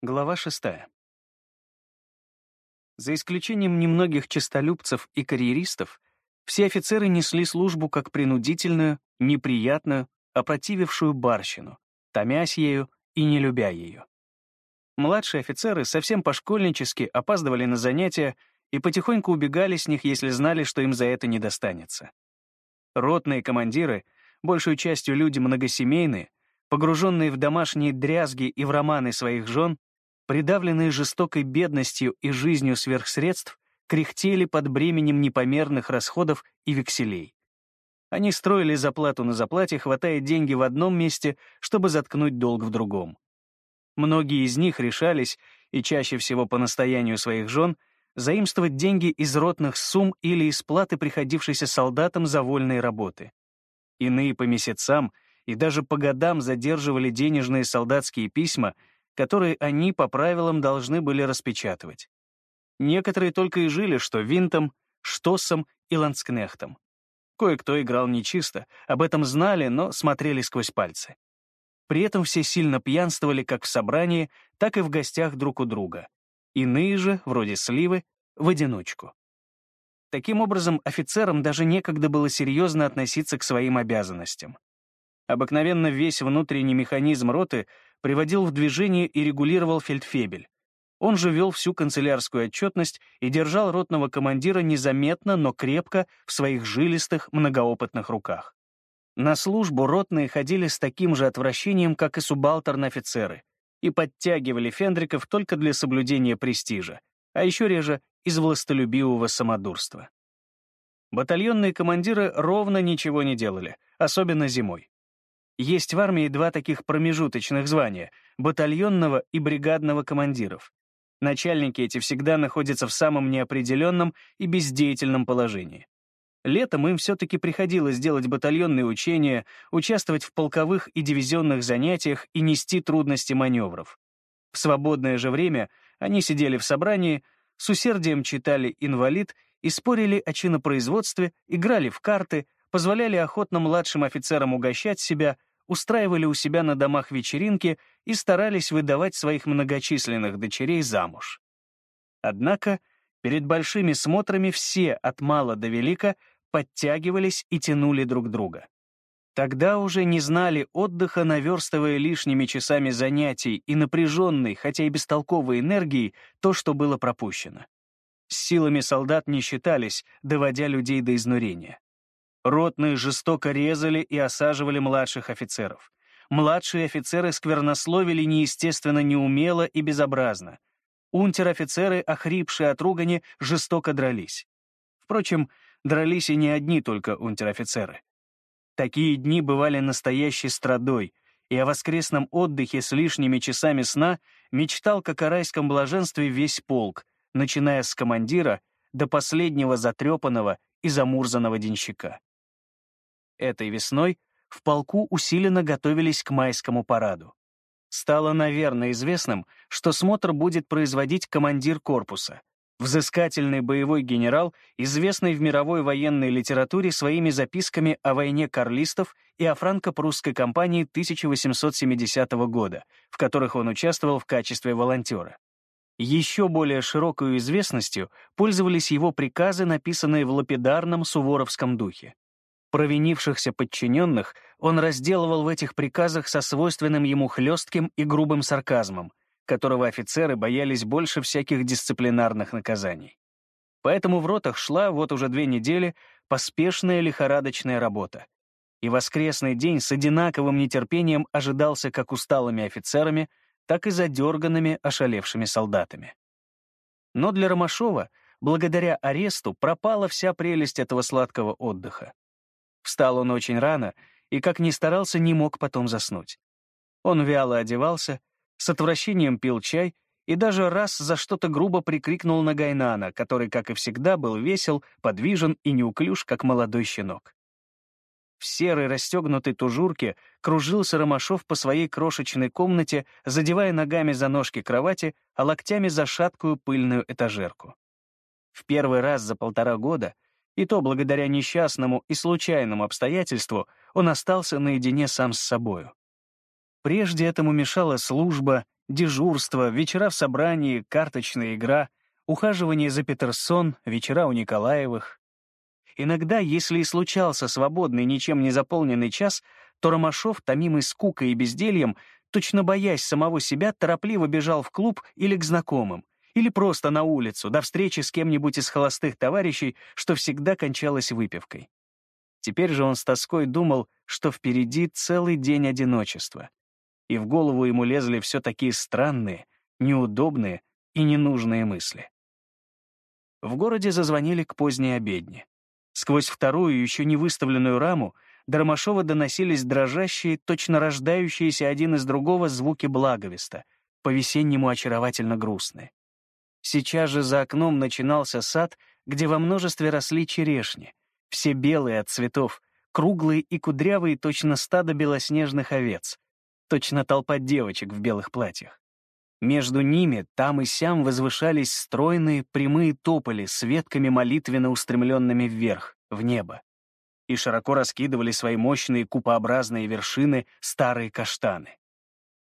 Глава 6. За исключением немногих честолюбцев и карьеристов, все офицеры несли службу как принудительную, неприятную, опротивившую барщину, томясь ею и не любя ее. Младшие офицеры совсем по-школьнически опаздывали на занятия и потихоньку убегали с них, если знали, что им за это не достанется. Ротные командиры, большую частью люди многосемейные, погруженные в домашние дрязги и в романы своих жен, придавленные жестокой бедностью и жизнью сверхсредств, кряхтели под бременем непомерных расходов и векселей. Они строили заплату на заплате, хватая деньги в одном месте, чтобы заткнуть долг в другом. Многие из них решались, и чаще всего по настоянию своих жен, заимствовать деньги из ротных сумм или из платы, приходившейся солдатам за вольные работы. Иные по месяцам и даже по годам задерживали денежные солдатские письма, которые они по правилам должны были распечатывать. Некоторые только и жили что винтом, штоссом и ланскнехтом. Кое-кто играл нечисто, об этом знали, но смотрели сквозь пальцы. При этом все сильно пьянствовали как в собрании, так и в гостях друг у друга. Иные же, вроде Сливы, в одиночку. Таким образом, офицерам даже некогда было серьезно относиться к своим обязанностям. Обыкновенно весь внутренний механизм роты приводил в движение и регулировал фельдфебель. Он же вел всю канцелярскую отчетность и держал ротного командира незаметно, но крепко в своих жилистых, многоопытных руках. На службу ротные ходили с таким же отвращением, как и субалтерн-офицеры, и подтягивали фендриков только для соблюдения престижа, а еще реже из властолюбивого самодурства. Батальонные командиры ровно ничего не делали, особенно зимой. Есть в армии два таких промежуточных звания — батальонного и бригадного командиров. Начальники эти всегда находятся в самом неопределенном и бездеятельном положении. Летом им все-таки приходилось делать батальонные учения, участвовать в полковых и дивизионных занятиях и нести трудности маневров. В свободное же время они сидели в собрании, с усердием читали «Инвалид» и спорили о чинопроизводстве, играли в карты, позволяли охотно младшим офицерам угощать себя — устраивали у себя на домах вечеринки и старались выдавать своих многочисленных дочерей замуж. Однако перед большими смотрами все от мала до велика подтягивались и тянули друг друга. Тогда уже не знали отдыха, наверстывая лишними часами занятий и напряженной, хотя и бестолковой энергией, то, что было пропущено. С силами солдат не считались, доводя людей до изнурения. Ротные жестоко резали и осаживали младших офицеров. Младшие офицеры сквернословили неестественно неумело и безобразно. Унтер-офицеры, охрипшие от ругани, жестоко дрались. Впрочем, дрались и не одни только унтер-офицеры. Такие дни бывали настоящей страдой, и о воскресном отдыхе с лишними часами сна мечтал, как о райском блаженстве, весь полк, начиная с командира до последнего затрепанного и замурзанного денщика. Этой весной в полку усиленно готовились к майскому параду. Стало, наверное, известным, что смотр будет производить командир корпуса, взыскательный боевой генерал, известный в мировой военной литературе своими записками о войне карлистов и о франко-прусской кампании 1870 года, в которых он участвовал в качестве волонтера. Еще более широкой известностью пользовались его приказы, написанные в лапидарном суворовском духе. Провинившихся подчиненных он разделывал в этих приказах со свойственным ему хлестким и грубым сарказмом, которого офицеры боялись больше всяких дисциплинарных наказаний. Поэтому в ротах шла вот уже две недели поспешная лихорадочная работа. И воскресный день с одинаковым нетерпением ожидался как усталыми офицерами, так и задерганными, ошалевшими солдатами. Но для Ромашова, благодаря аресту, пропала вся прелесть этого сладкого отдыха. Встал он очень рано и, как ни старался, не мог потом заснуть. Он вяло одевался, с отвращением пил чай и даже раз за что-то грубо прикрикнул на Гайнана, который, как и всегда, был весел, подвижен и неуклюж, как молодой щенок. В серой расстегнутой тужурке кружился Ромашов по своей крошечной комнате, задевая ногами за ножки кровати, а локтями за шаткую пыльную этажерку. В первый раз за полтора года — и то благодаря несчастному и случайному обстоятельству он остался наедине сам с собою. Прежде этому мешала служба, Дежурство, вечера в собрании, карточная игра, ухаживание за Петерсон, вечера у Николаевых. Иногда, если и случался свободный, ничем не заполненный час, то Ромашов, томимый скукой и бездельем, точно боясь самого себя, торопливо бежал в клуб или к знакомым, или просто на улицу, до встречи с кем-нибудь из холостых товарищей, что всегда кончалось выпивкой. Теперь же он с тоской думал, что впереди целый день одиночества. И в голову ему лезли все такие странные, неудобные и ненужные мысли. В городе зазвонили к поздней обедне. Сквозь вторую, еще не выставленную раму, до доносились дрожащие, точно рождающиеся один из другого звуки благовеста, по-весеннему очаровательно грустные. Сейчас же за окном начинался сад, где во множестве росли черешни, все белые от цветов, круглые и кудрявые, точно стадо белоснежных овец, точно толпа девочек в белых платьях. Между ними там и сям возвышались стройные прямые тополи с ветками молитвенно устремленными вверх, в небо. И широко раскидывали свои мощные купообразные вершины старые каштаны.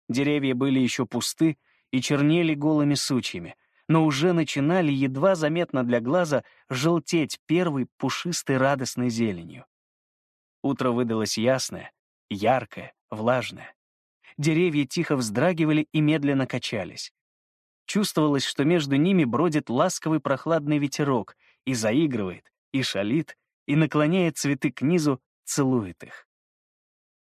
Деревья были еще пусты и чернели голыми сучьями, но уже начинали едва заметно для глаза желтеть первой пушистой радостной зеленью. Утро выдалось ясное, яркое, влажное. Деревья тихо вздрагивали и медленно качались. Чувствовалось, что между ними бродит ласковый прохладный ветерок и заигрывает, и шалит, и наклоняет цветы к низу, целует их.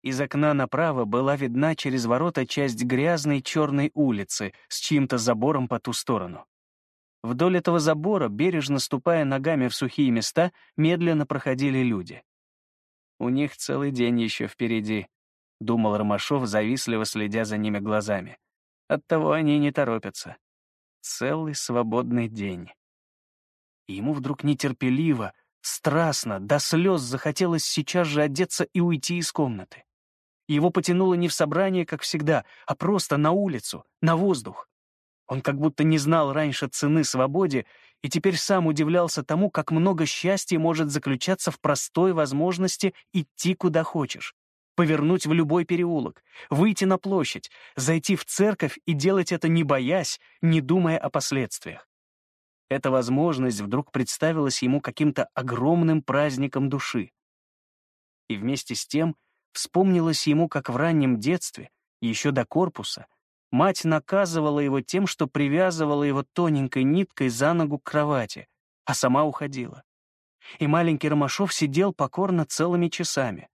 Из окна направо была видна через ворота часть грязной черной улицы с чьим-то забором по ту сторону. Вдоль этого забора, бережно ступая ногами в сухие места, медленно проходили люди. «У них целый день еще впереди», — думал Ромашов, завистливо следя за ними глазами. «Оттого они не торопятся. Целый свободный день». И ему вдруг нетерпеливо, страстно, до слез захотелось сейчас же одеться и уйти из комнаты. Его потянуло не в собрание, как всегда, а просто на улицу, на воздух. Он как будто не знал раньше цены свободе и теперь сам удивлялся тому, как много счастья может заключаться в простой возможности идти куда хочешь, повернуть в любой переулок, выйти на площадь, зайти в церковь и делать это не боясь, не думая о последствиях. Эта возможность вдруг представилась ему каким-то огромным праздником души. И вместе с тем вспомнилось ему, как в раннем детстве, еще до корпуса, Мать наказывала его тем, что привязывала его тоненькой ниткой за ногу к кровати, а сама уходила. И маленький Ромашов сидел покорно целыми часами.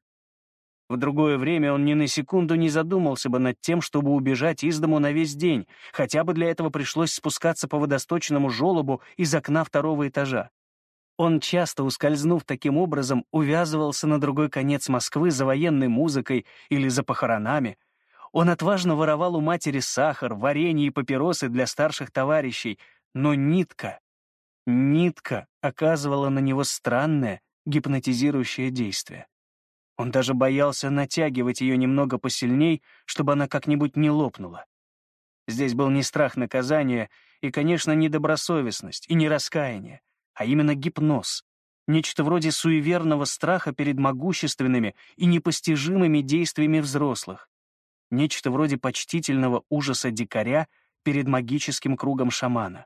В другое время он ни на секунду не задумался бы над тем, чтобы убежать из дому на весь день, хотя бы для этого пришлось спускаться по водосточному желобу из окна второго этажа. Он часто, ускользнув таким образом, увязывался на другой конец Москвы за военной музыкой или за похоронами, он отважно воровал у матери сахар, варенье и папиросы для старших товарищей, но нитка, нитка оказывала на него странное, гипнотизирующее действие. Он даже боялся натягивать ее немного посильней, чтобы она как-нибудь не лопнула. Здесь был не страх наказания и, конечно, не добросовестность и не раскаяние, а именно гипноз, нечто вроде суеверного страха перед могущественными и непостижимыми действиями взрослых, нечто вроде почтительного ужаса дикаря перед магическим кругом шамана.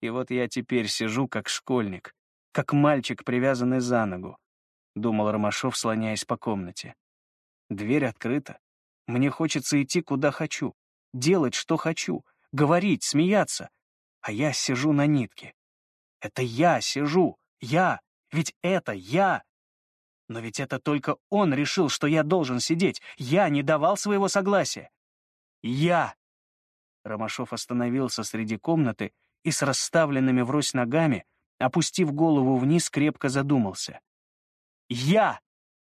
И вот я теперь сижу как школьник, как мальчик, привязанный за ногу, — думал Ромашов, слоняясь по комнате. Дверь открыта. Мне хочется идти, куда хочу, делать, что хочу, говорить, смеяться. А я сижу на нитке. Это я сижу, я, ведь это я, но ведь это только он решил, что я должен сидеть. Я не давал своего согласия. Я! Ромашов остановился среди комнаты и с расставленными врозь ногами, опустив голову вниз, крепко задумался. «Я!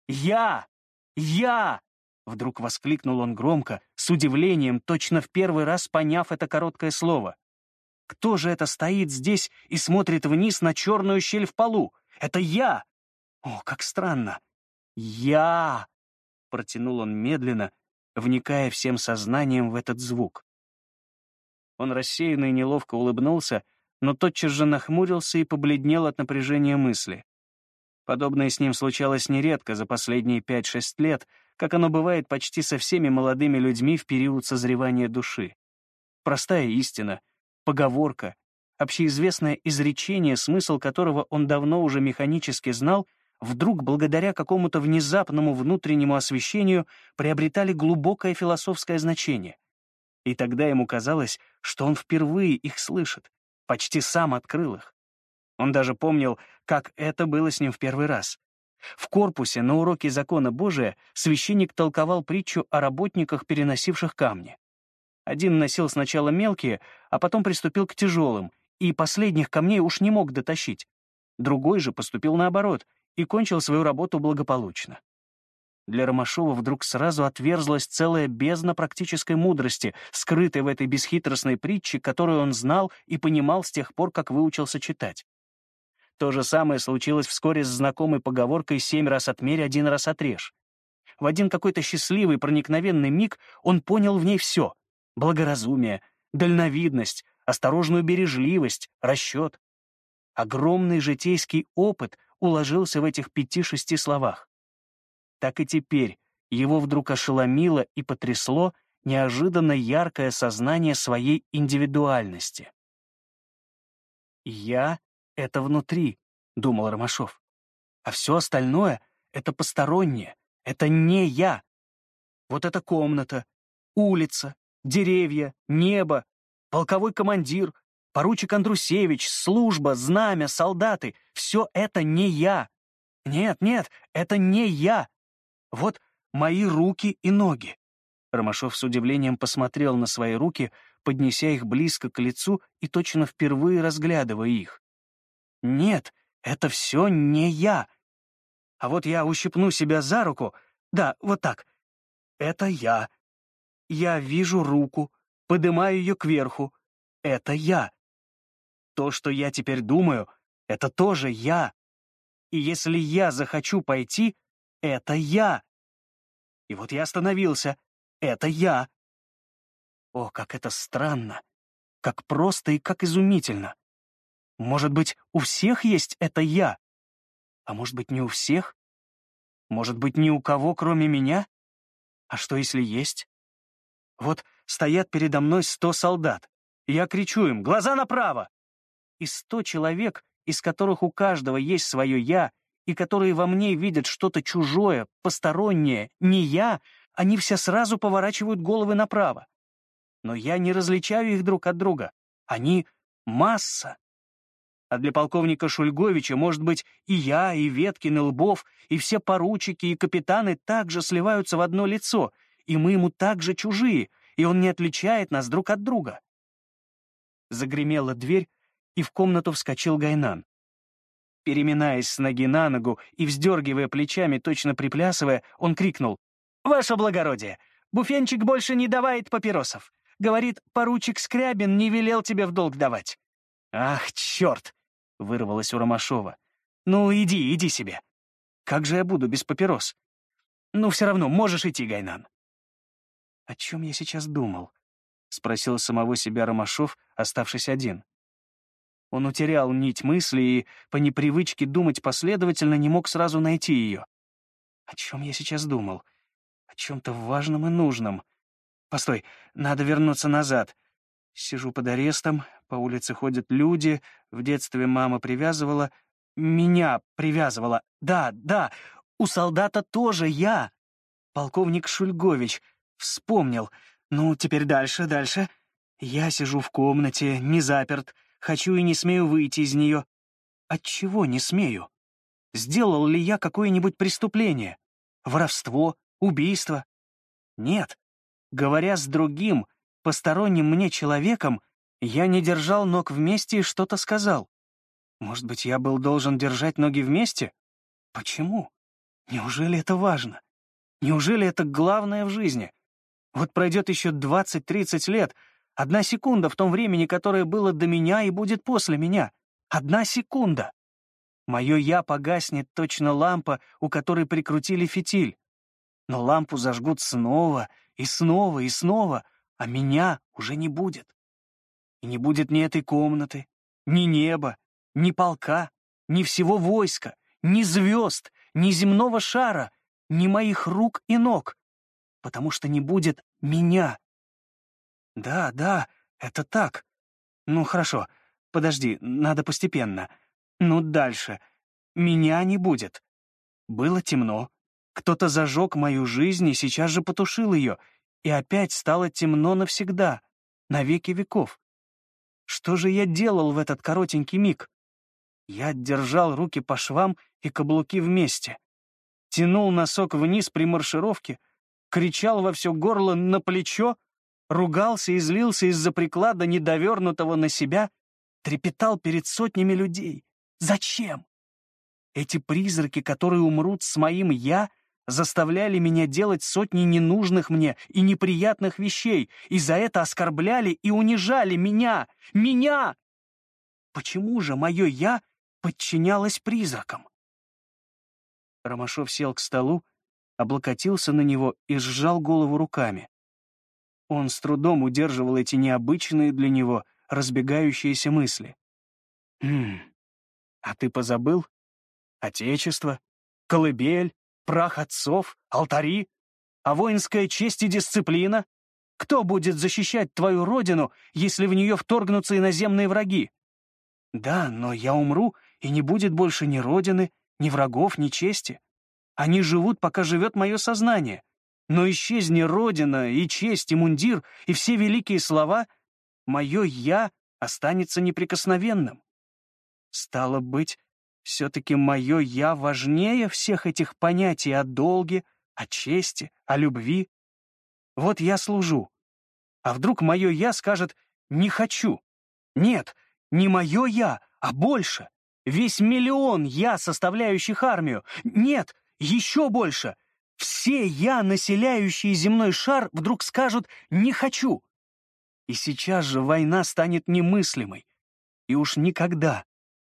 Я! Я!» Вдруг воскликнул он громко, с удивлением, точно в первый раз поняв это короткое слово. «Кто же это стоит здесь и смотрит вниз на черную щель в полу? Это я! О, как странно! Я! Протянул он медленно, вникая всем сознанием в этот звук. Он рассеянно и неловко улыбнулся, но тотчас же нахмурился и побледнел от напряжения мысли. Подобное с ним случалось нередко за последние пять-шесть лет, как оно бывает почти со всеми молодыми людьми в период созревания души. Простая истина, поговорка, общеизвестное изречение, смысл которого он давно уже механически знал, вдруг, благодаря какому-то внезапному внутреннему освещению, приобретали глубокое философское значение. И тогда ему казалось, что он впервые их слышит, почти сам открыл их. Он даже помнил, как это было с ним в первый раз. В корпусе на уроке закона Божия священник толковал притчу о работниках, переносивших камни. Один носил сначала мелкие, а потом приступил к тяжелым, и последних камней уж не мог дотащить. Другой же поступил наоборот и кончил свою работу благополучно. Для Ромашова вдруг сразу отверзлась целая бездна практической мудрости, скрытой в этой бесхитростной притче, которую он знал и понимал с тех пор, как выучился читать. То же самое случилось вскоре с знакомой поговоркой «семь раз отмерь, один раз отрежь». В один какой-то счастливый, проникновенный миг он понял в ней все — благоразумие, дальновидность, осторожную бережливость, расчет. Огромный житейский опыт уложился в этих пяти-шести словах. Так и теперь его вдруг ошеломило и потрясло неожиданно яркое сознание своей индивидуальности. «Я — это внутри», — думал Ромашов. «А все остальное — это постороннее, это не я. Вот эта комната, улица, деревья, небо, полковой командир, поручик Андрусевич, служба, знамя, солдаты — все это не я. Нет, нет, это не я. Вот мои руки и ноги. Ромашов с удивлением посмотрел на свои руки, поднеся их близко к лицу и точно впервые разглядывая их. Нет, это все не я. А вот я ущипну себя за руку, да, вот так. Это я. Я вижу руку, поднимаю ее кверху. Это я. То, что я теперь думаю, это тоже я. И если я захочу пойти, это я. И вот я остановился. Это я. О, как это странно. Как просто и как изумительно. Может быть, у всех есть это я? А может быть, не у всех? Может быть, ни у кого, кроме меня? А что, если есть? Вот стоят передо мной сто солдат. Я кричу им «Глаза направо!» И сто человек, из которых у каждого есть свое «я», и которые во мне видят что-то чужое, постороннее, не я, они все сразу поворачивают головы направо. Но я не различаю их друг от друга. Они — масса. А для полковника Шульговича, может быть, и я, и Веткин, и Лбов, и все поручики и капитаны также сливаются в одно лицо, и мы ему также чужие, и он не отличает нас друг от друга. Загремела дверь, и в комнату вскочил Гайнан. Переминаясь с ноги на ногу и вздергивая плечами, точно приплясывая, он крикнул. «Ваше благородие, буфенчик больше не давает папиросов. Говорит, поручик Скрябин не велел тебе в долг давать». «Ах, черт!» — вырвалось у Ромашова. «Ну, иди, иди себе. Как же я буду без папирос? Ну, все равно, можешь идти, Гайнан». «О чем я сейчас думал?» — спросил самого себя Ромашов, оставшись один. Он утерял нить мысли и, по непривычке думать последовательно, не мог сразу найти ее. О чем я сейчас думал? О чем-то важном и нужном. Постой, надо вернуться назад. Сижу под арестом, по улице ходят люди, в детстве мама привязывала... Меня привязывала. Да, да, у солдата тоже я. Полковник Шульгович. Вспомнил. Ну, теперь дальше, дальше. Я сижу в комнате, не заперт, Хочу и не смею выйти из нее. Отчего не смею? Сделал ли я какое-нибудь преступление? Воровство? Убийство? Нет. Говоря с другим, посторонним мне человеком, я не держал ног вместе и что-то сказал. Может быть, я был должен держать ноги вместе? Почему? Неужели это важно? Неужели это главное в жизни? Вот пройдет еще 20-30 лет — Одна секунда в том времени, которое было до меня и будет после меня. Одна секунда. Мое «я» погаснет точно лампа, у которой прикрутили фитиль. Но лампу зажгут снова и снова и снова, а меня уже не будет. И не будет ни этой комнаты, ни неба, ни полка, ни всего войска, ни звезд, ни земного шара, ни моих рук и ног, потому что не будет меня. Да, да, это так. Ну, хорошо, подожди, надо постепенно. Ну, дальше. Меня не будет. Было темно. Кто-то зажег мою жизнь и сейчас же потушил ее, и опять стало темно навсегда, на веки веков. Что же я делал в этот коротенький миг? Я держал руки по швам и каблуки вместе, тянул носок вниз при маршировке, кричал во все горло на плечо, ругался и злился из-за приклада, недовернутого на себя, трепетал перед сотнями людей. Зачем? Эти призраки, которые умрут с моим «я», заставляли меня делать сотни ненужных мне и неприятных вещей, и за это оскорбляли и унижали меня, меня! Почему же мое «я» подчинялось призракам? Ромашов сел к столу, облокотился на него и сжал голову руками. Он с трудом удерживал эти необычные для него разбегающиеся мысли. «Хм, а ты позабыл? Отечество? Колыбель? Прах отцов? Алтари? А воинская честь и дисциплина? Кто будет защищать твою родину, если в нее вторгнутся иноземные враги? Да, но я умру, и не будет больше ни родины, ни врагов, ни чести. Они живут, пока живет мое сознание. Но исчезни родина, и честь, и мундир, и все великие слова, мое «я» останется неприкосновенным. Стало быть, все-таки мое «я» важнее всех этих понятий о долге, о чести, о любви. Вот я служу. А вдруг мое «я» скажет «не хочу». Нет, не мое «я», а больше. Весь миллион «я», составляющих армию. Нет, еще больше. Все «я», населяющие земной шар, вдруг скажут «не хочу». И сейчас же война станет немыслимой. И уж никогда,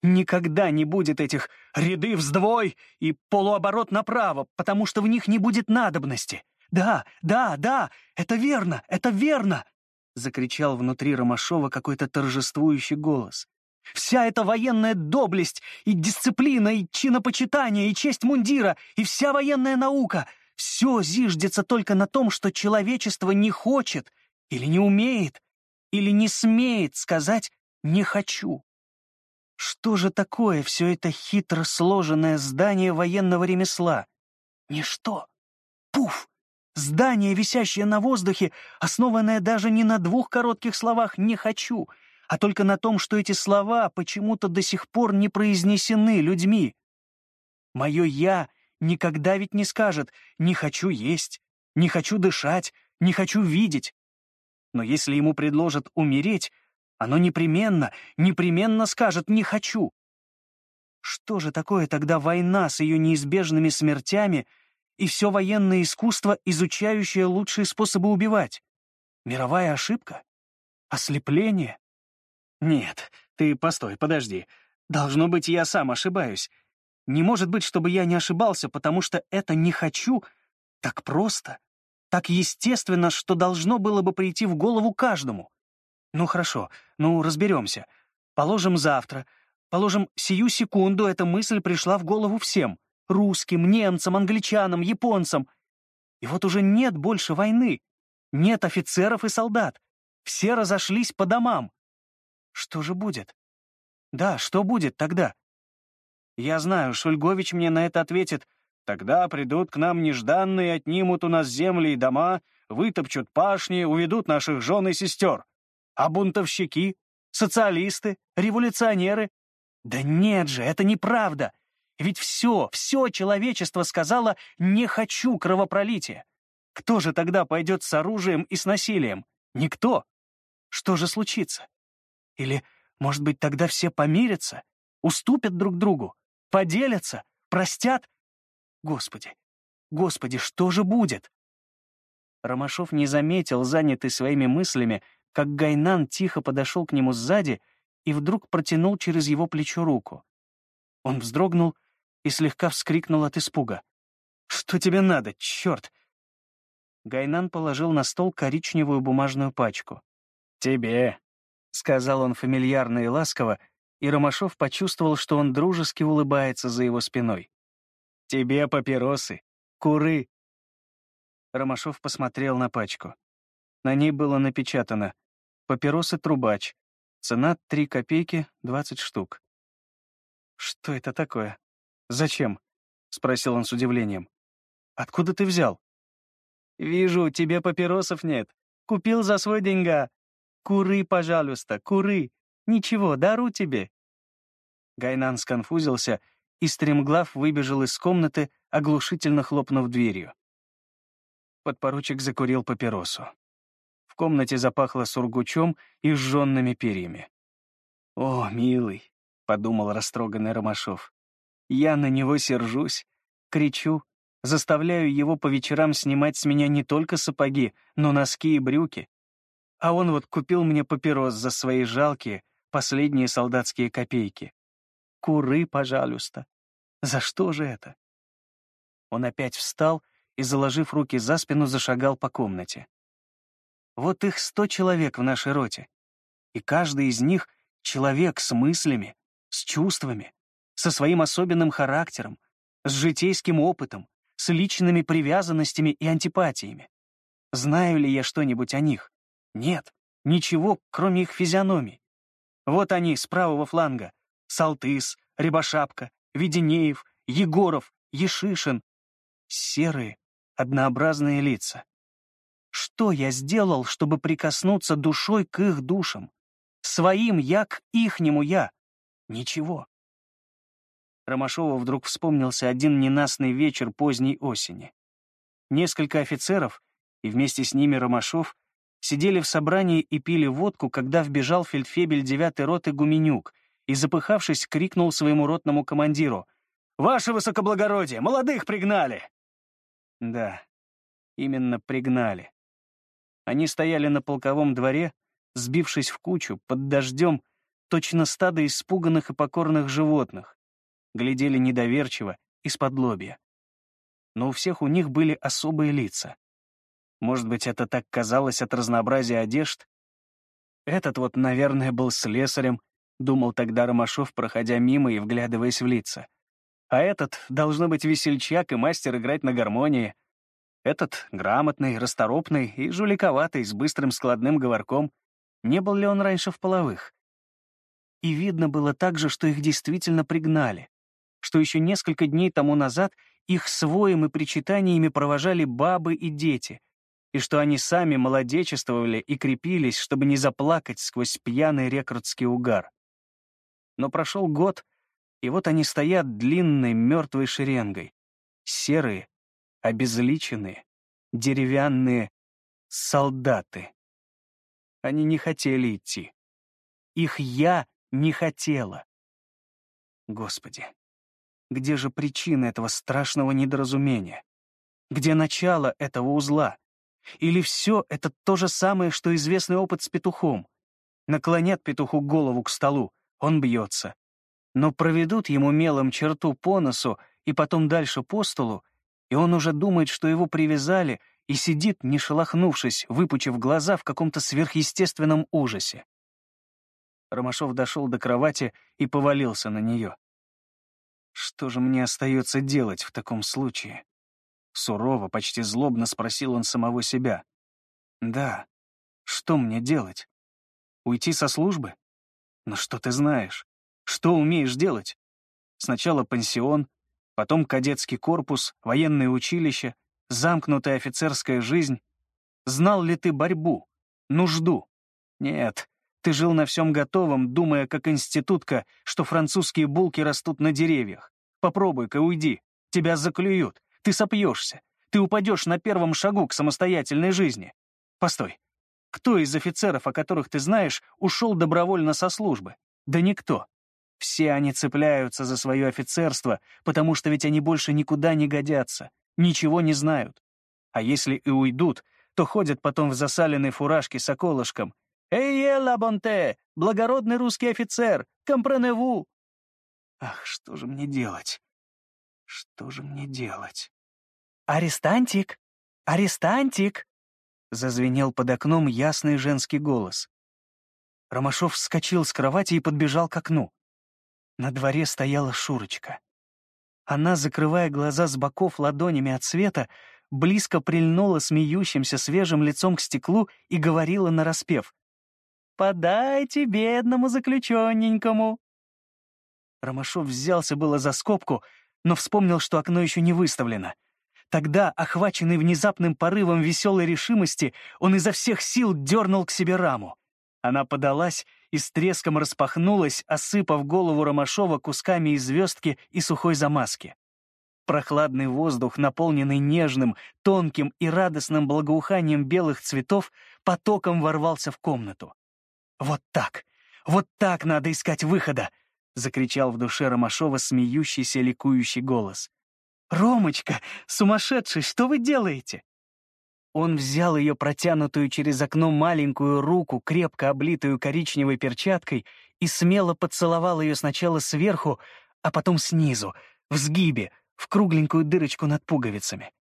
никогда не будет этих «ряды вздвой» и «полуоборот направо», потому что в них не будет надобности. «Да, да, да, это верно, это верно!» — закричал внутри Ромашова какой-то торжествующий голос. Вся эта военная доблесть и дисциплина, и чинопочитание, и честь мундира, и вся военная наука — все зиждется только на том, что человечество не хочет или не умеет, или не смеет сказать «не хочу». Что же такое все это хитро сложенное здание военного ремесла? Ничто. Пуф! Здание, висящее на воздухе, основанное даже не на двух коротких словах «не хочу», а только на том, что эти слова почему-то до сих пор не произнесены людьми. Мое «я» никогда ведь не скажет «не хочу есть», «не хочу дышать», «не хочу видеть». Но если ему предложат умереть, оно непременно, непременно скажет «не хочу». Что же такое тогда война с ее неизбежными смертями и все военное искусство, изучающее лучшие способы убивать? Мировая ошибка? Ослепление? Нет, ты постой, подожди. Должно быть, я сам ошибаюсь. Не может быть, чтобы я не ошибался, потому что это «не хочу» так просто, так естественно, что должно было бы прийти в голову каждому. Ну хорошо, ну разберемся. Положим завтра, положим сию секунду эта мысль пришла в голову всем — русским, немцам, англичанам, японцам. И вот уже нет больше войны, нет офицеров и солдат. Все разошлись по домам. Что же будет? Да, что будет тогда? Я знаю, Шульгович мне на это ответит. Тогда придут к нам нежданные, отнимут у нас земли и дома, вытопчут пашни, уведут наших жен и сестер. А бунтовщики, социалисты, революционеры? Да нет же, это неправда. Ведь все, все человечество сказало «не хочу кровопролития». Кто же тогда пойдет с оружием и с насилием? Никто. Что же случится? Или, может быть, тогда все помирятся, уступят друг другу, поделятся, простят? Господи, Господи, что же будет? Ромашов не заметил, занятый своими мыслями, как Гайнан тихо подошел к нему сзади и вдруг протянул через его плечо руку. Он вздрогнул и слегка вскрикнул от испуга. «Что тебе надо, черт?» Гайнан положил на стол коричневую бумажную пачку. «Тебе», — сказал он фамильярно и ласково, и Ромашов почувствовал, что он дружески улыбается за его спиной. «Тебе папиросы. Куры!» Ромашов посмотрел на пачку. На ней было напечатано «Папиросы трубач. Цена 3 копейки, 20 штук». «Что это такое? Зачем?» — спросил он с удивлением. «Откуда ты взял?» «Вижу, тебе папиросов нет. Купил за свой деньга. Куры, пожалуйста, куры. Ничего, дару тебе». Гайнан сконфузился, и стремглав выбежал из комнаты, оглушительно хлопнув дверью. Подпоручик закурил папиросу. В комнате запахло сургучом и сжёнными перьями. «О, милый», — подумал растроганный Ромашов, — «я на него сержусь, кричу, заставляю его по вечерам снимать с меня не только сапоги, но носки и брюки. А он вот купил мне папирос за свои жалкие, последние солдатские копейки. Куры, пожалуйста. За что же это?» Он опять встал и, заложив руки за спину, зашагал по комнате. Вот их сто человек в нашей роте, и каждый из них — человек с мыслями, с чувствами, со своим особенным характером, с житейским опытом, с личными привязанностями и антипатиями. Знаю ли я что-нибудь о них? Нет, ничего, кроме их физиономий. Вот они, с правого фланга. Салтыс, Рябошапка, Веденеев, Егоров, Ешишин. Серые, однообразные лица. Что я сделал, чтобы прикоснуться душой к их душам? Своим я к ихнему я? Ничего. Ромашову вдруг вспомнился один ненастный вечер поздней осени. Несколько офицеров, и вместе с ними Ромашов, сидели в собрании и пили водку, когда вбежал фельдфебель девятой роты Гуменюк и, запыхавшись, крикнул своему ротному командиру «Ваше высокоблагородие, молодых пригнали!» Да, именно пригнали. Они стояли на полковом дворе, сбившись в кучу, под дождем, точно стадо испуганных и покорных животных, глядели недоверчиво, из-под лобья. Но у всех у них были особые лица. Может быть, это так казалось от разнообразия одежд? Этот вот, наверное, был слесарем, думал тогда Ромашов, проходя мимо и вглядываясь в лица. А этот, должно быть, весельчак и мастер играть на гармонии. Этот — грамотный, расторопный и жуликоватый, с быстрым складным говорком. Не был ли он раньше в половых? И видно было также, что их действительно пригнали, что еще несколько дней тому назад их своим и причитаниями провожали бабы и дети, и что они сами молодечествовали и крепились, чтобы не заплакать сквозь пьяный рекрутский угар. Но прошел год, и вот они стоят длинной мертвой шеренгой, серые, обезличенные, деревянные солдаты. Они не хотели идти. Их я не хотела. Господи, где же причина этого страшного недоразумения? Где начало этого узла? Или все это то же самое, что известный опыт с петухом? Наклонят петуху голову к столу, он бьется но проведут ему мелом черту по носу и потом дальше по столу, и он уже думает, что его привязали, и сидит, не шелохнувшись, выпучив глаза в каком-то сверхъестественном ужасе. Ромашов дошел до кровати и повалился на нее. «Что же мне остается делать в таком случае?» Сурово, почти злобно спросил он самого себя. «Да, что мне делать? Уйти со службы? Но что ты знаешь? Что умеешь делать? Сначала пансион, потом кадетский корпус, военное училище, замкнутая офицерская жизнь. Знал ли ты борьбу, нужду? Нет, ты жил на всем готовом, думая, как институтка, что французские булки растут на деревьях. Попробуй-ка уйди, тебя заклюют, ты сопьешься, ты упадешь на первом шагу к самостоятельной жизни. Постой, кто из офицеров, о которых ты знаешь, ушел добровольно со службы? Да никто. Все они цепляются за свое офицерство, потому что ведь они больше никуда не годятся, ничего не знают. А если и уйдут, то ходят потом в засаленной фуражке с околышком. «Эй, ла бонте! Благородный русский офицер! Компреневу!» Ах, что же мне делать? Что же мне делать? «Арестантик! Арестантик!» Зазвенел под окном ясный женский голос. Ромашов вскочил с кровати и подбежал к окну. На дворе стояла Шурочка. Она, закрывая глаза с боков ладонями от света, близко прильнула смеющимся свежим лицом к стеклу и говорила нараспев. «Подайте бедному заключенненькому!» Ромашов взялся было за скобку, но вспомнил, что окно еще не выставлено. Тогда, охваченный внезапным порывом веселой решимости, он изо всех сил дернул к себе раму. Она подалась и с треском распахнулась, осыпав голову Ромашова кусками из звездки и сухой замазки. Прохладный воздух, наполненный нежным, тонким и радостным благоуханием белых цветов, потоком ворвался в комнату. «Вот так! Вот так надо искать выхода!» — закричал в душе Ромашова смеющийся ликующий голос. «Ромочка, сумасшедший, что вы делаете?» Он взял ее протянутую через окно маленькую руку, крепко облитую коричневой перчаткой, и смело поцеловал ее сначала сверху, а потом снизу, в сгибе, в кругленькую дырочку над пуговицами.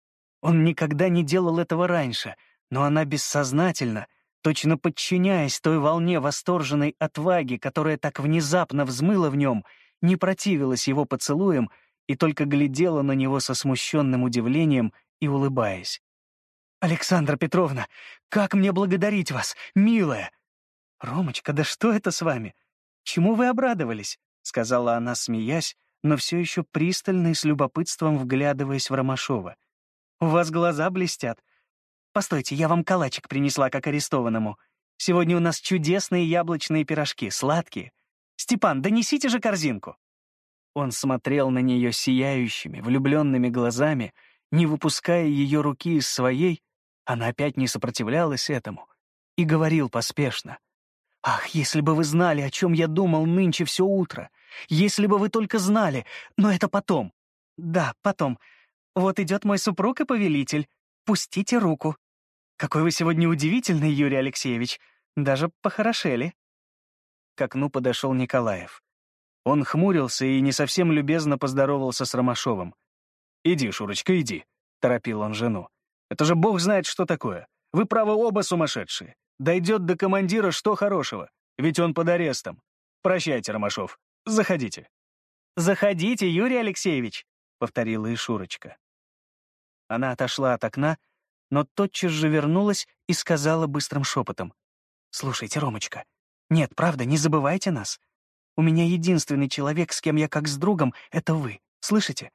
Он никогда не делал этого раньше, но она бессознательно, точно подчиняясь той волне восторженной отваги, которая так внезапно взмыла в нем, не противилась его поцелуям и только глядела на него со смущенным удивлением и улыбаясь. «Александра Петровна, как мне благодарить вас, милая!» «Ромочка, да что это с вами? Чему вы обрадовались?» — сказала она, смеясь, но все еще пристально и с любопытством вглядываясь в Ромашова. «У вас глаза блестят. Постойте, я вам калачик принесла как арестованному. Сегодня у нас чудесные яблочные пирожки, сладкие. Степан, донесите же корзинку!» Он смотрел на нее сияющими, влюбленными глазами, не выпуская ее руки из своей, она опять не сопротивлялась этому и говорил поспешно. «Ах, если бы вы знали, о чем я думал нынче все утро! Если бы вы только знали! Но это потом! Да, потом. Вот идет мой супруг и повелитель. Пустите руку. Какой вы сегодня удивительный, Юрий Алексеевич. Даже похорошели». К окну подошел Николаев. Он хмурился и не совсем любезно поздоровался с Ромашовым. «Иди, Шурочка, иди», — торопил он жену. Это же бог знает, что такое. Вы, право, оба сумасшедшие. Дойдет до командира что хорошего, ведь он под арестом. Прощайте, Ромашов. Заходите. «Заходите, Юрий Алексеевич», — повторила и Шурочка. Она отошла от окна, но тотчас же вернулась и сказала быстрым шепотом. «Слушайте, Ромочка, нет, правда, не забывайте нас. У меня единственный человек, с кем я как с другом, — это вы. Слышите?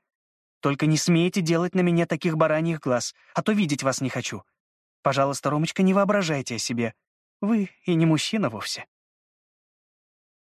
Только не смейте делать на меня таких бараньих глаз, а то видеть вас не хочу. Пожалуйста, Ромочка, не воображайте о себе. Вы и не мужчина вовсе.